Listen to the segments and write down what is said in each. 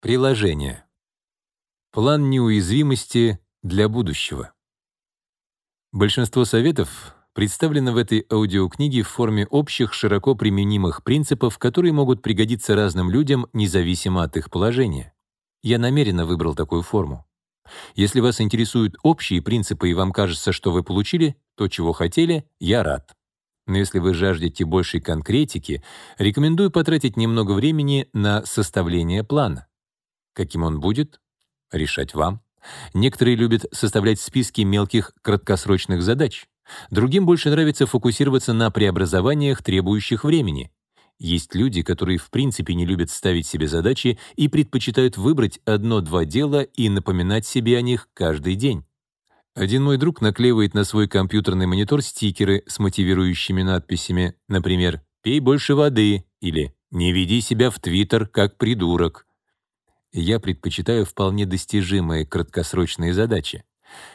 Приложение. План неуязвимости для будущего. Большинство советов представлено в этой аудиокниге в форме общих, широко применимых принципов, которые могут пригодиться разным людям, независимо от их положения. Я намеренно выбрал такую форму. Если вас интересуют общие принципы и вам кажется, что вы получили то, чего хотели, я рад. Но если вы жаждете большей конкретики, рекомендую потратить немного времени на составление плана. Каким он будет? Решать вам. Некоторые любят составлять списки мелких краткосрочных задач. Другим больше нравится фокусироваться на преобразованиях, требующих времени. Есть люди, которые в принципе не любят ставить себе задачи и предпочитают выбрать одно-два дела и напоминать себе о них каждый день. Один мой друг наклеивает на свой компьютерный монитор стикеры с мотивирующими надписями, например, «Пей больше воды» или «Не веди себя в Твиттер как придурок» я предпочитаю вполне достижимые краткосрочные задачи.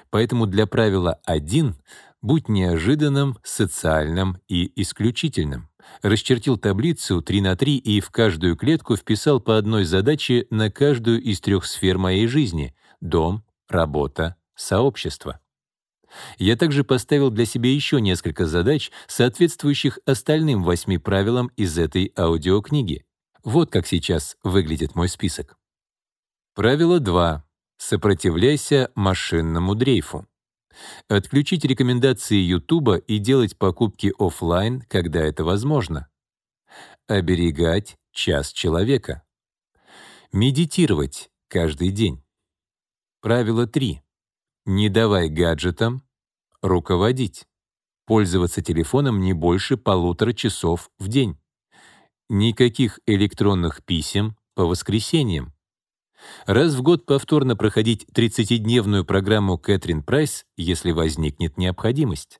Поэтому для правила 1 будь неожиданным, социальным и исключительным. Расчертил таблицу 3 на 3 и в каждую клетку вписал по одной задаче на каждую из трех сфер моей жизни — дом, работа, сообщество. Я также поставил для себя еще несколько задач, соответствующих остальным восьми правилам из этой аудиокниги. Вот как сейчас выглядит мой список. Правило 2. Сопротивляйся машинному дрейфу. Отключить рекомендации YouTube и делать покупки офлайн, когда это возможно. Оберегать час человека. Медитировать каждый день. Правило 3. Не давай гаджетам руководить. Пользоваться телефоном не больше полутора часов в день. Никаких электронных писем по воскресеньям. Раз в год повторно проходить 30-дневную программу Кэтрин Прайс, если возникнет необходимость.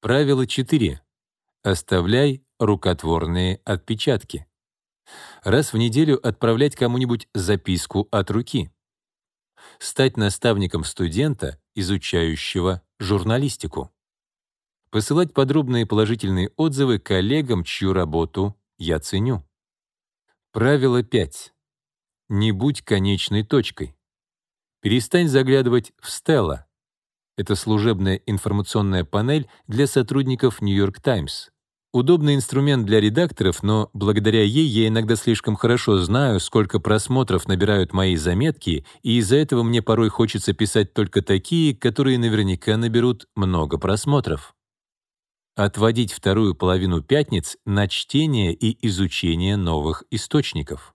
Правило 4. Оставляй рукотворные отпечатки. Раз в неделю отправлять кому-нибудь записку от руки. Стать наставником студента, изучающего журналистику. Посылать подробные положительные отзывы коллегам, чью работу я ценю. Правило 5. Не будь конечной точкой. Перестань заглядывать в Стелла. Это служебная информационная панель для сотрудников New York Times. Удобный инструмент для редакторов, но благодаря ей я иногда слишком хорошо знаю, сколько просмотров набирают мои заметки, и из-за этого мне порой хочется писать только такие, которые наверняка наберут много просмотров. Отводить вторую половину пятниц на чтение и изучение новых источников.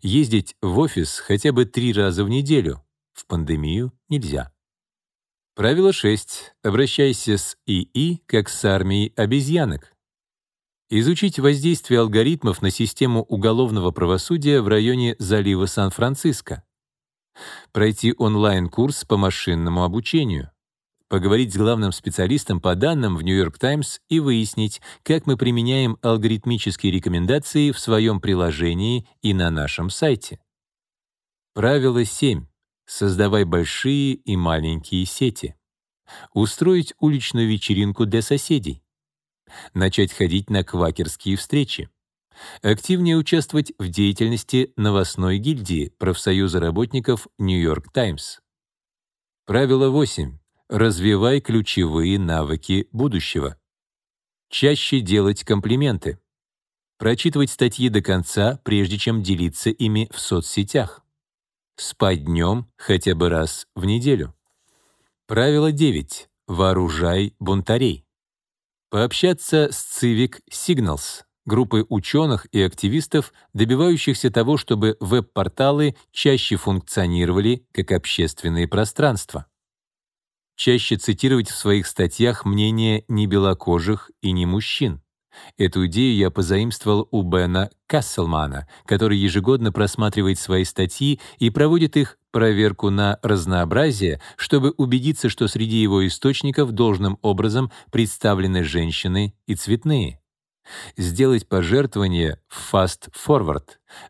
Ездить в офис хотя бы три раза в неделю. В пандемию нельзя. Правило 6. Обращайся с ИИ как с армией обезьянок. Изучить воздействие алгоритмов на систему уголовного правосудия в районе залива Сан-Франциско. Пройти онлайн-курс по машинному обучению поговорить с главным специалистом по данным в York Times и выяснить, как мы применяем алгоритмические рекомендации в своем приложении и на нашем сайте. Правило 7. Создавай большие и маленькие сети. Устроить уличную вечеринку для соседей. Начать ходить на квакерские встречи. Активнее участвовать в деятельности новостной гильдии профсоюза работников York Times. Правило 8. Развивай ключевые навыки будущего. Чаще делать комплименты. Прочитывать статьи до конца, прежде чем делиться ими в соцсетях. Спать днем хотя бы раз в неделю. Правило 9. Вооружай бунтарей. Пообщаться с Civic Signals, группой ученых и активистов, добивающихся того, чтобы веб-порталы чаще функционировали как общественные пространства чаще цитировать в своих статьях мнения не белокожих и не мужчин. Эту идею я позаимствовал у Бена Касселмана, который ежегодно просматривает свои статьи и проводит их проверку на разнообразие, чтобы убедиться, что среди его источников должным образом представлены женщины и цветные сделать пожертвование в Fast Forward,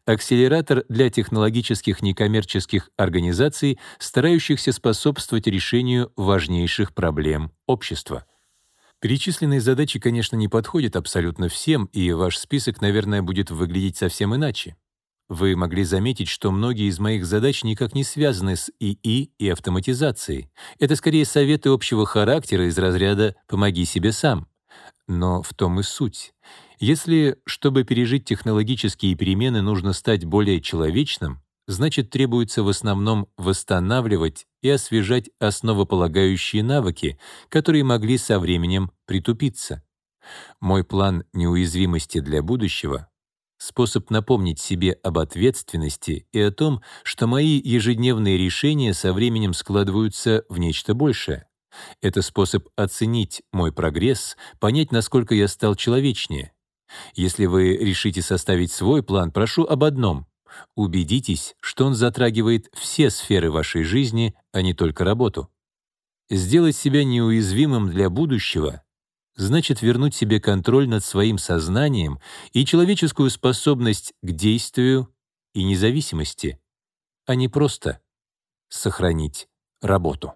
акселератор для технологических некоммерческих организаций, старающихся способствовать решению важнейших проблем общества. Перечисленные задачи, конечно, не подходят абсолютно всем, и ваш список, наверное, будет выглядеть совсем иначе. вы могли заметить, что многие из моих задач никак не связаны с ИИ и автоматизацией. Это скорее советы общего характера из разряда «помоги себе сам». Но в том и суть. Если, чтобы пережить технологические перемены, нужно стать более человечным, значит, требуется в основном восстанавливать и освежать основополагающие навыки, которые могли со временем притупиться. Мой план неуязвимости для будущего — способ напомнить себе об ответственности и о том, что мои ежедневные решения со временем складываются в нечто большее. Это способ оценить мой прогресс, понять, насколько я стал человечнее. Если вы решите составить свой план, прошу об одном — убедитесь, что он затрагивает все сферы вашей жизни, а не только работу. Сделать себя неуязвимым для будущего значит вернуть себе контроль над своим сознанием и человеческую способность к действию и независимости, а не просто сохранить работу.